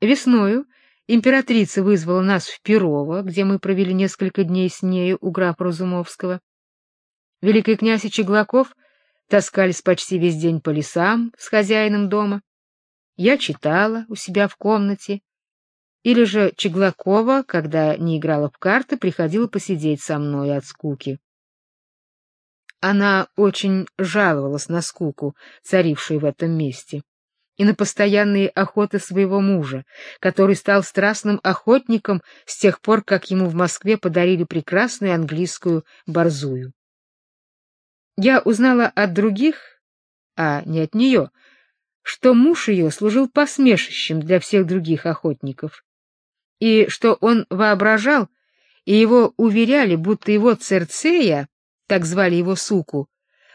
Весною императрица вызвала нас в Перово, где мы провели несколько дней с нею у графа Разумовского. Великий князь и Чеглаков таскались почти весь день по лесам с хозяином дома. Я читала у себя в комнате, или же Чеглакова, когда не играла в карты, приходила посидеть со мной от скуки. Она очень жаловалась на скуку, царившую в этом месте и на постоянные охоты своего мужа, который стал страстным охотником с тех пор, как ему в Москве подарили прекрасную английскую борзую. Я узнала от других, а не от нее, что муж ее служил посмешищем для всех других охотников, и что он воображал, и его уверяли, будто его Церцея, так звали его суку,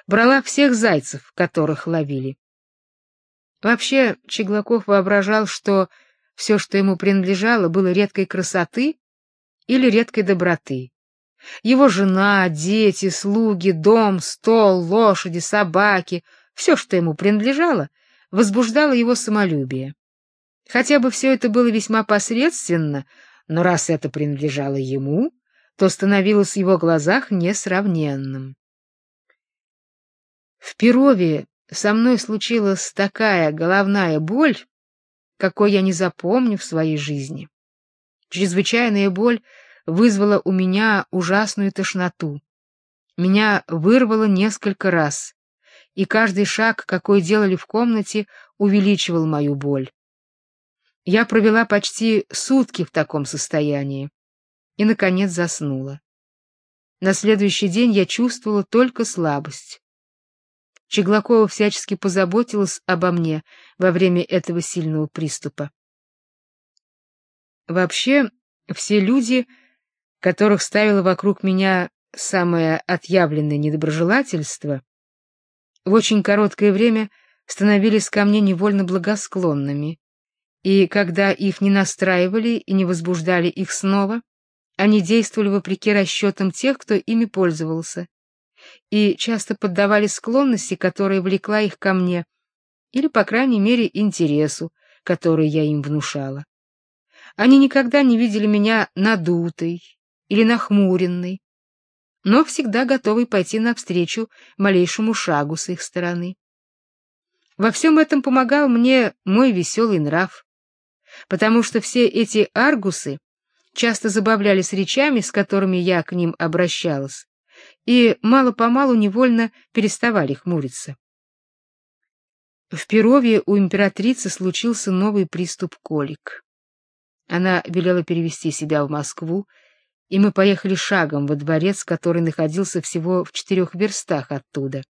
брала всех зайцев, которых ловили. Вообще, Чеглаков воображал, что все, что ему принадлежало, было редкой красоты или редкой доброты. Его жена, дети, слуги, дом, стол, лошади, собаки, все, что ему принадлежало, возбуждало его самолюбие. Хотя бы все это было весьма посредственно, но раз это принадлежало ему, то становилось в его глазах несравненным. В Перове со мной случилась такая головная боль, какой я не запомню в своей жизни. Чрезвычайная боль вызвала у меня ужасную тошноту. Меня вырвало несколько раз, и каждый шаг, какой делали в комнате, увеличивал мою боль. Я провела почти сутки в таком состоянии и наконец заснула. На следующий день я чувствовала только слабость. Чеглакова всячески позаботилась обо мне во время этого сильного приступа. Вообще, все люди, которых ставило вокруг меня самое отъявленное недоброжелательство, в очень короткое время становились ко мне невольно благосклонными, и когда их не настраивали и не возбуждали их снова, они действовали вопреки расчетам тех, кто ими пользовался, и часто поддавали склонности, которая влекла их ко мне, или, по крайней мере, интересу, который я им внушала. Они никогда не видели меня надутой или нахмуренной, но всегда готовы пойти навстречу малейшему шагу с их стороны. Во всем этом помогал мне мой веселый нрав, потому что все эти аргусы часто забавлялись речами, с которыми я к ним обращалась, и мало-помалу невольно переставали хмуриться. В Перове у императрицы случился новый приступ колик. Она велела перевести себя в Москву, и мы поехали шагом во дворец, который находился всего в четырех верстах оттуда.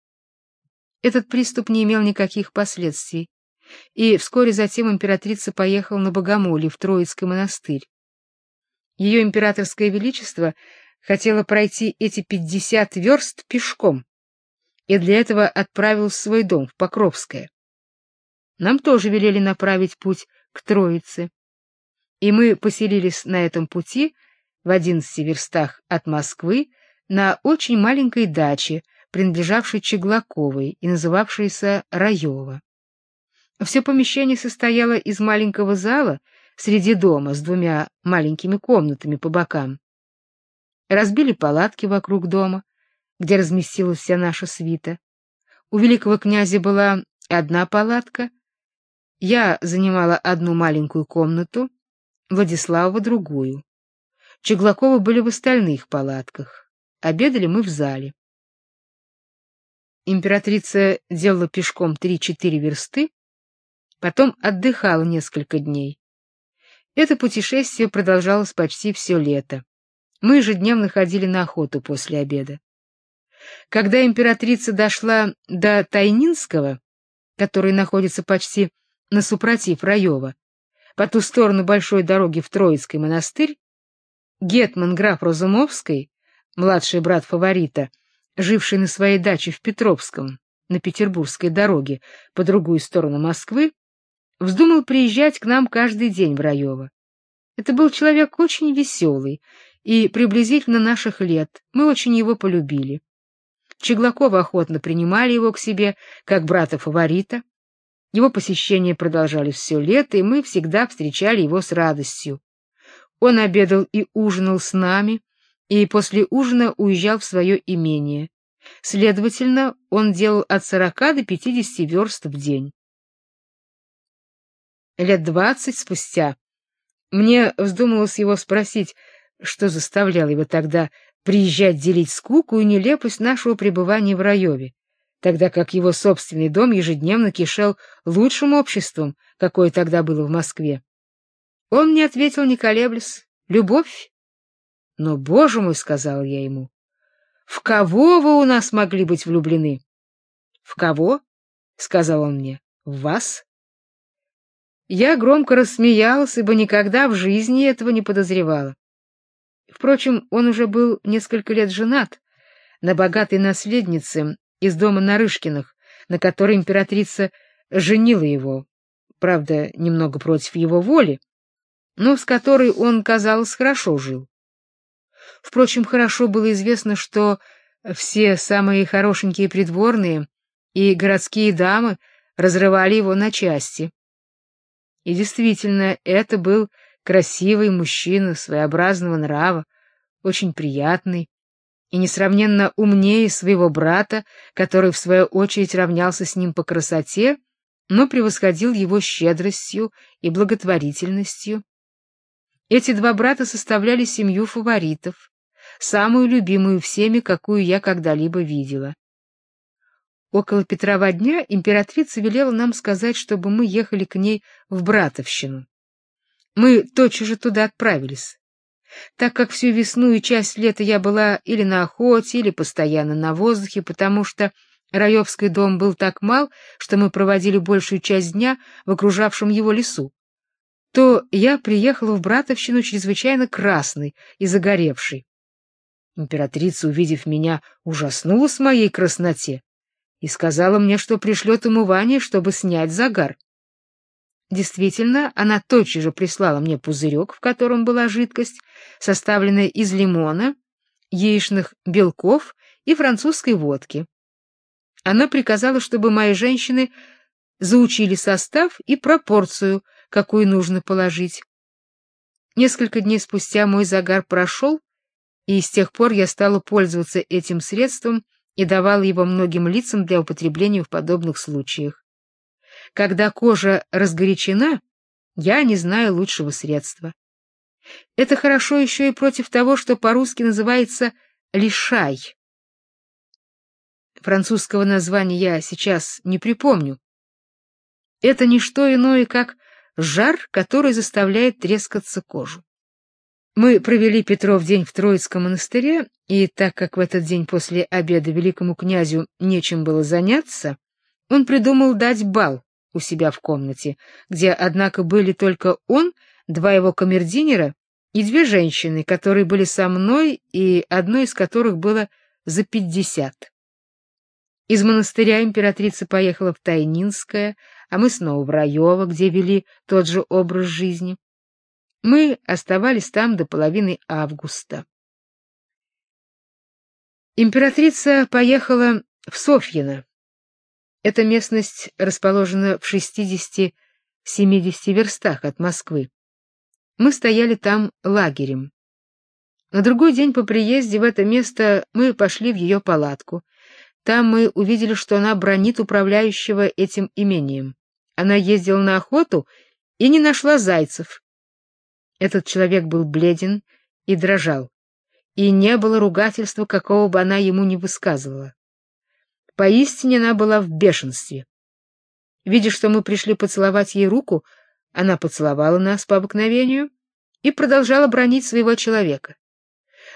Этот приступ не имел никаких последствий, и вскоре затем императрица поехала на Богомолье в Троицкий монастырь. Ее императорское величество хотела пройти эти пятьдесят верст пешком, и для этого отправилась в свой дом в Покровское. Нам тоже велели направить путь к Троице, и мы поселились на этом пути в одиннадцати верстах от Москвы на очень маленькой даче, принадлежавшей Чеглаковой и называвшейся Раева. Все помещение состояло из маленького зала среди дома с двумя маленькими комнатами по бокам разбили палатки вокруг дома, где разместилась вся наша свита. У великого князя была одна палатка, я занимала одну маленькую комнату, Владислава другую. Чеглаковы были в остальных палатках. Обедали мы в зале. Императрица делала пешком три-четыре версты, потом отдыхала несколько дней. Это путешествие продолжалось почти все лето. Мы ежедневно ходили на охоту после обеда. Когда императрица дошла до Тайнинского, который находится почти на супротив Раева, по ту сторону большой дороги в Троицкий монастырь, гетман граф Розумовский, младший брат фаворита, живший на своей даче в Петровском, на Петербургской дороге, по другую сторону Москвы, вздумал приезжать к нам каждый день в Раево. Это был человек очень веселый, и приблизительно наших лет. Мы очень его полюбили. Чеглакова охотно принимали его к себе как брата-фаворита. Его посещения продолжались все лето, и мы всегда встречали его с радостью. Он обедал и ужинал с нами, и после ужина уезжал в свое имение. Следовательно, он делал от сорока до пятидесяти верст в день. Лет двадцать спустя мне вздумалось его спросить, что заставляло его тогда приезжать делить скуку и нелепость нашего пребывания в Раеве, тогда как его собственный дом ежедневно кишел лучшим обществом, какое тогда было в Москве. Он мне ответил, не колеблясь, любовь. Но, боже мой, сказал я ему, в кого вы у нас могли быть влюблены? В кого? сказал он мне. В вас? Я громко рассмеялась, ибо никогда в жизни этого не подозревала. Впрочем, он уже был несколько лет женат на богатой наследнице из дома Нарышкиных, на которой императрица женила его, правда, немного против его воли, но с которой он, казалось, хорошо жил. Впрочем, хорошо было известно, что все самые хорошенькие придворные и городские дамы разрывали его на части. И действительно, это был красивый мужчина своеобразного нрава, очень приятный и несравненно умнее своего брата, который в свою очередь равнялся с ним по красоте, но превосходил его щедростью и благотворительностью. Эти два брата составляли семью фаворитов, самую любимую всеми, какую я когда-либо видела. Около Петрова дня императрица велела нам сказать, чтобы мы ехали к ней в Братовщину. Мы тотчас же туда отправились. Так как всю весну и часть лета я была или на охоте, или постоянно на воздухе, потому что Раевский дом был так мал, что мы проводили большую часть дня в окружавшем его лесу, то я приехала в Братовщину чрезвычайно красной и загоревшей. Императрица, увидев меня, ужаснулась моей красноте и сказала мне, что пришлет умывание, чтобы снять загар. Действительно, она тотчас же прислала мне пузырек, в котором была жидкость, составленная из лимона, яичных белков и французской водки. Она приказала, чтобы мои женщины заучили состав и пропорцию, какую нужно положить. Несколько дней спустя мой загар прошел, и с тех пор я стала пользоваться этим средством и давала его многим лицам для употребления в подобных случаях. Когда кожа разгорячена, я не знаю лучшего средства. Это хорошо еще и против того, что по-русски называется лишай. Французского названия я сейчас не припомню. Это не что иное, как жар, который заставляет трескаться кожу. Мы провели Петров день в Троицком монастыре, и так как в этот день после обеда великому князю нечем было заняться, он придумал дать бал у себя в комнате, где, однако, были только он, два его камердинера и две женщины, которые были со мной, и одной из которых было за пятьдесят. Из монастыря императрица поехала в Тайнинское, а мы снова в Раево, где вели тот же образ жизни. Мы оставались там до половины августа. Императрица поехала в Софьино. Эта местность расположена в 60-70 верстах от Москвы. Мы стояли там лагерем. На другой день по приезде в это место мы пошли в ее палатку. Там мы увидели, что она бронит управляющего этим имением. Она ездила на охоту и не нашла зайцев. Этот человек был бледен и дрожал, и не было ругательства, какого бы она ему ни высказывала. Поистине она была в бешенстве. Видя, что мы пришли поцеловать ей руку, она поцеловала нас по обыкновению и продолжала бронить своего человека.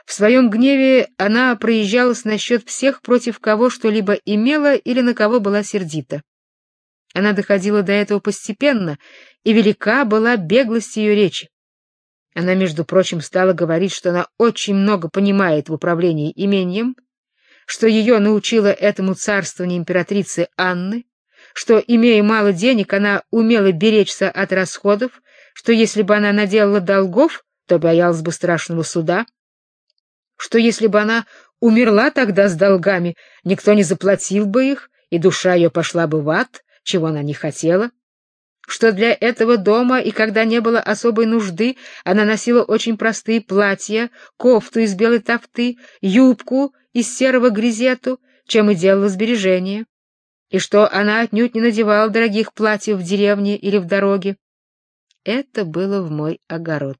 В своем гневе она проезжалась насчет всех, против кого что-либо имела или на кого была сердита. Она доходила до этого постепенно, и велика была беглость ее речи. Она, между прочим, стала говорить, что она очень много понимает в управлении имением, что ее научила этому царствование императрицы Анны, что, имея мало денег, она умела беречься от расходов, что если бы она наделала долгов, то боялась бы страшного суда, что если бы она умерла тогда с долгами, никто не заплатил бы их, и душа ее пошла бы в ад, чего она не хотела, что для этого дома и когда не было особой нужды, она носила очень простые платья, кофту из белой тафты, юбку из серого грезету, чем и делала сбережения, и что она отнюдь не надевала дорогих платьев в деревне или в дороге. Это было в мой огород.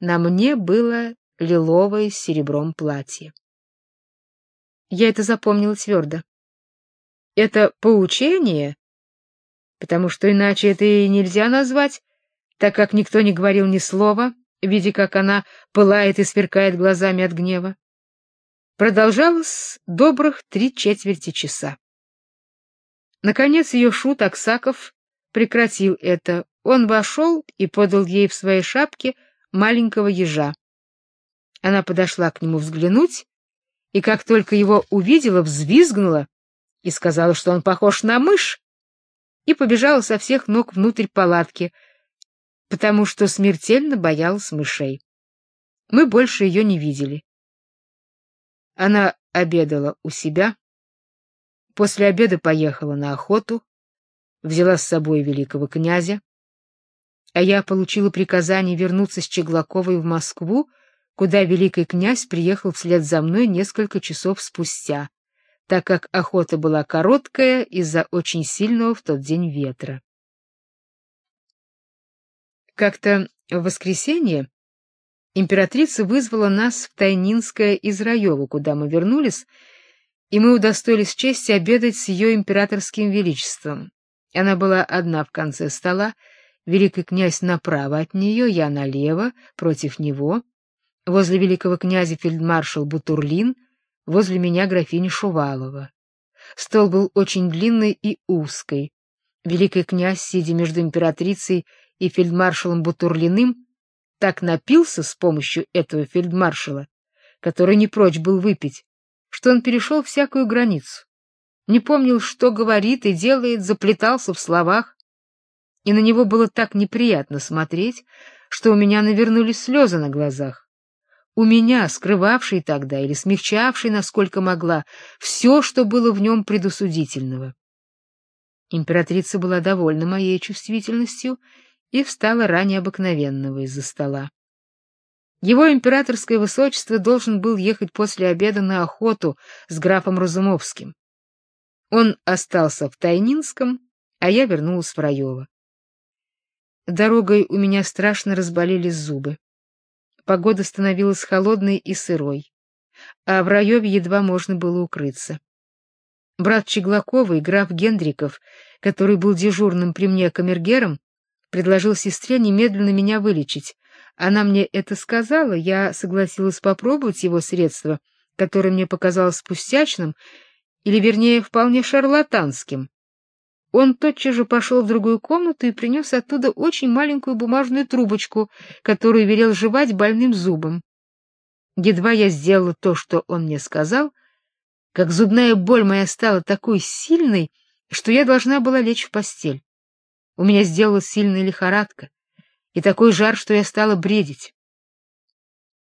На мне было лиловое с серебром платье. Я это запомнила твердо. Это поучение потому что иначе это и нельзя назвать, так как никто не говорил ни слова, видя, как она пылает и сверкает глазами от гнева. Продолжалось добрых три четверти часа. Наконец ее шут Аксаков прекратил это. Он вошел и подал ей в своей шапке маленького ежа. Она подошла к нему взглянуть, и как только его увидела, взвизгнула и сказала, что он похож на мышь, и побежала со всех ног внутрь палатки, потому что смертельно боялась мышей. Мы больше ее не видели. Она обедала у себя, после обеда поехала на охоту, взяла с собой великого князя, а я получила приказание вернуться с Чеглаковой в Москву, куда великий князь приехал вслед за мной несколько часов спустя так как охота была короткая из-за очень сильного в тот день ветра. Как-то в воскресенье императрица вызвала нас в Тайнинское из Раева, куда мы вернулись, и мы удостоились чести обедать с ее императорским величеством. Она была одна в конце стола, великий князь направо от нее, я налево, против него. Возле великого князя фельдмаршал Бутурлин — возле меня графиня Шувалова. Стол был очень длинный и узкий. Великий князь, сидя между императрицей и фельдмаршалом Бутурлиным, так напился с помощью этого фельдмаршала, который не прочь был выпить, что он перешел всякую границу. Не помнил, что говорит и делает, заплетался в словах, и на него было так неприятно смотреть, что у меня навернулись слезы на глазах у меня, скрывавшей тогда или смягчавшей, насколько могла, все, что было в нем предусудительного. Императрица была довольна моей чувствительностью и встала ранее обыкновенного из-за стола. Его императорское высочество должен был ехать после обеда на охоту с графом Разумовским. Он остался в Тайнинском, а я вернулась в Раёво. Дорогой у меня страшно разболелись зубы. Погода становилась холодной и сырой, а в Раеве едва можно было укрыться. Брат Чеглакова и граф Гендриков, который был дежурным при мне камергером, предложил сестре немедленно меня вылечить. Она мне это сказала, я согласилась попробовать его средство, которое мне показалось пустячным, или, вернее, вполне шарлатанским. Он тотчас же пошел в другую комнату и принес оттуда очень маленькую бумажную трубочку, которую велел жевать больным зубом. Едва я сделала то, что он мне сказал, как зубная боль моя стала такой сильной, что я должна была лечь в постель. У меня сделалась сильная лихорадка и такой жар, что я стала бредить.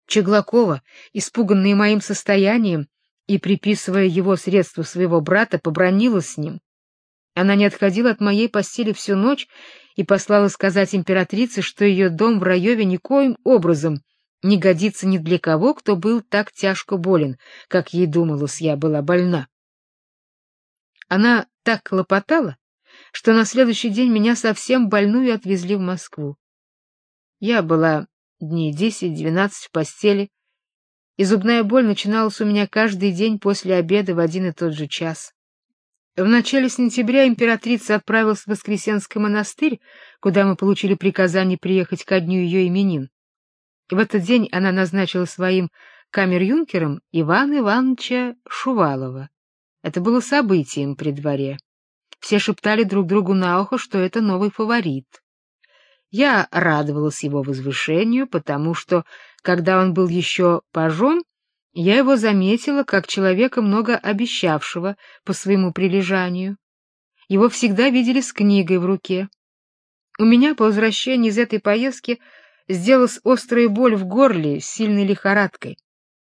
Чеглакова, испуганная моим состоянием и приписывая его средству своего брата, побронила с ним. Она не отходила от моей постели всю ночь и послала сказать императрице, что ее дом в Раеве никоим образом не годится ни для кого, кто был так тяжко болен, как ей думалось, я была больна. Она так хлопотала, что на следующий день меня совсем больную отвезли в Москву. Я была дней десять-двенадцать в постели, и зубная боль начиналась у меня каждый день после обеда в один и тот же час. В начале сентября императрица отправилась в Воскресенский монастырь, куда мы получили приказание приехать ко дню ее именин. В этот день она назначила своим камер-юнкером Ивана Ивановича Шувалова. Это было событием при дворе. Все шептали друг другу на ухо, что это новый фаворит. Я радовалась его возвышению, потому что, когда он был еще пажом, я его заметила как человека много обещавшего по своему прилежанию. Его всегда видели с книгой в руке. У меня по возвращении из этой поездки сделалась острая боль в горле с сильной лихорадкой.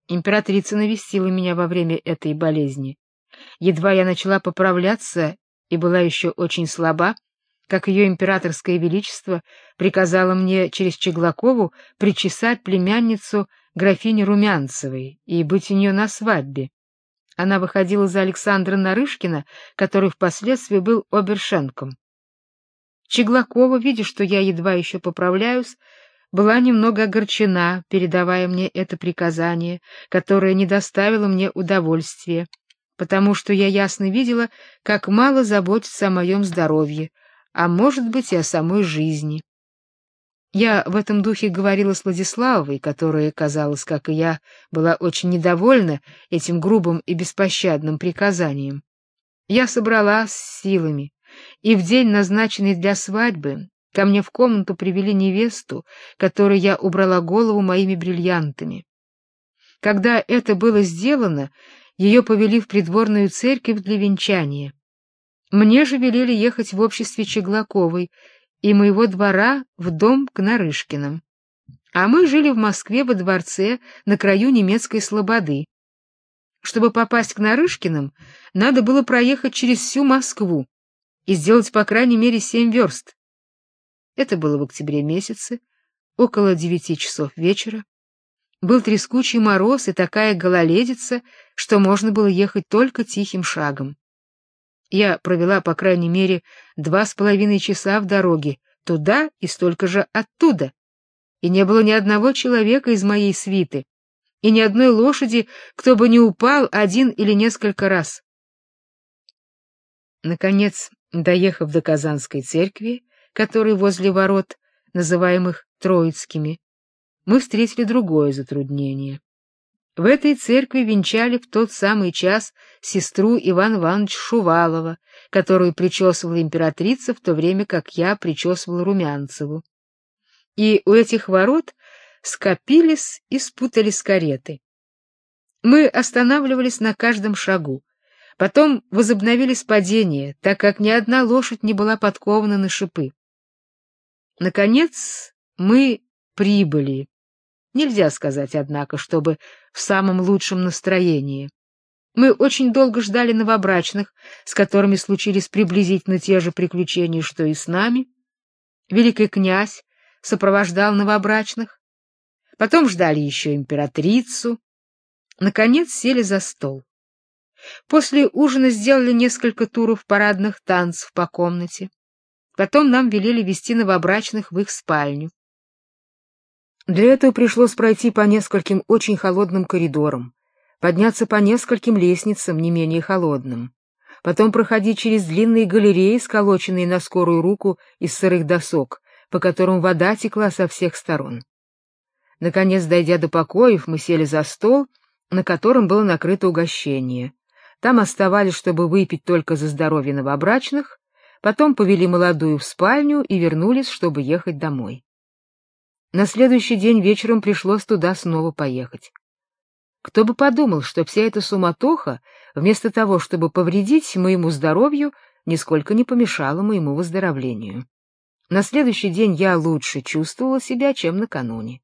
Императрица навестила меня во время этой болезни. Едва я начала поправляться, и была еще очень слаба, как ее императорское величество приказало мне через Чеглакову причесать племянницу графини Румянцевой и быть у нее на свадьбе. Она выходила за Александра Нарышкина, который впоследствии был обершенком. Чеглакова, видя, что я едва еще поправляюсь, была немного огорчена, передавая мне это приказание, которое не доставило мне удовольствия, потому что я ясно видела, как мало заботится о моем здоровье, а может быть и о самой жизни. Я в этом духе говорила с Владиславовой, которая, казалось, как и я, была очень недовольна этим грубым и беспощадным приказанием. Я собралась с силами, и в день, назначенный для свадьбы, ко мне в комнату привели невесту, которой я убрала голову моими бриллиантами. Когда это было сделано, ее повели в придворную церковь для венчания. Мне же велели ехать в обществе Чеглаковой и моего двора в дом к Нарышкиным. А мы жили в Москве во дворце на краю немецкой слободы. Чтобы попасть к Нарышкиным, надо было проехать через всю Москву и сделать по крайней мере семь верст. Это было в октябре месяце, около девяти часов вечера. Был трескучий мороз и такая гололедица, что можно было ехать только тихим шагом. Я провела, по крайней мере, два с половиной часа в дороге, туда и столько же оттуда. И не было ни одного человека из моей свиты, и ни одной лошади, кто бы не упал один или несколько раз. Наконец, доехав до Казанской церкви, которой возле ворот, называемых Троицкими, мы встретили другое затруднение. В этой церкви венчали в тот самый час сестру Иван Иванович Шувалова, которую причесывала императрица в то время, как я причесывала Румянцеву. И у этих ворот скопились и спутались кареты. Мы останавливались на каждом шагу. Потом возобновились падения, так как ни одна лошадь не была подкована на шипы. Наконец мы прибыли. Нельзя сказать, однако, чтобы в самом лучшем настроении. Мы очень долго ждали новобрачных, с которыми случились приблизительно те же приключения, что и с нами. Великий князь сопровождал новобрачных. Потом ждали еще императрицу. Наконец сели за стол. После ужина сделали несколько туров парадных танцев по комнате. Потом нам велели вести новобрачных в их спальню. Для этого пришлось пройти по нескольким очень холодным коридорам, подняться по нескольким лестницам не менее холодным, потом проходить через длинные галереи, сколоченные на скорую руку из сырых досок, по которым вода текла со всех сторон. Наконец, дойдя до покоев, мы сели за стол, на котором было накрыто угощение. Там оставались, чтобы выпить только за здоровье новобрачных, потом повели молодую в спальню и вернулись, чтобы ехать домой. На следующий день вечером пришлось туда снова поехать. Кто бы подумал, что вся эта суматоха, вместо того, чтобы повредить моему здоровью, нисколько не помешала моему выздоровлению. На следующий день я лучше чувствовала себя, чем накануне.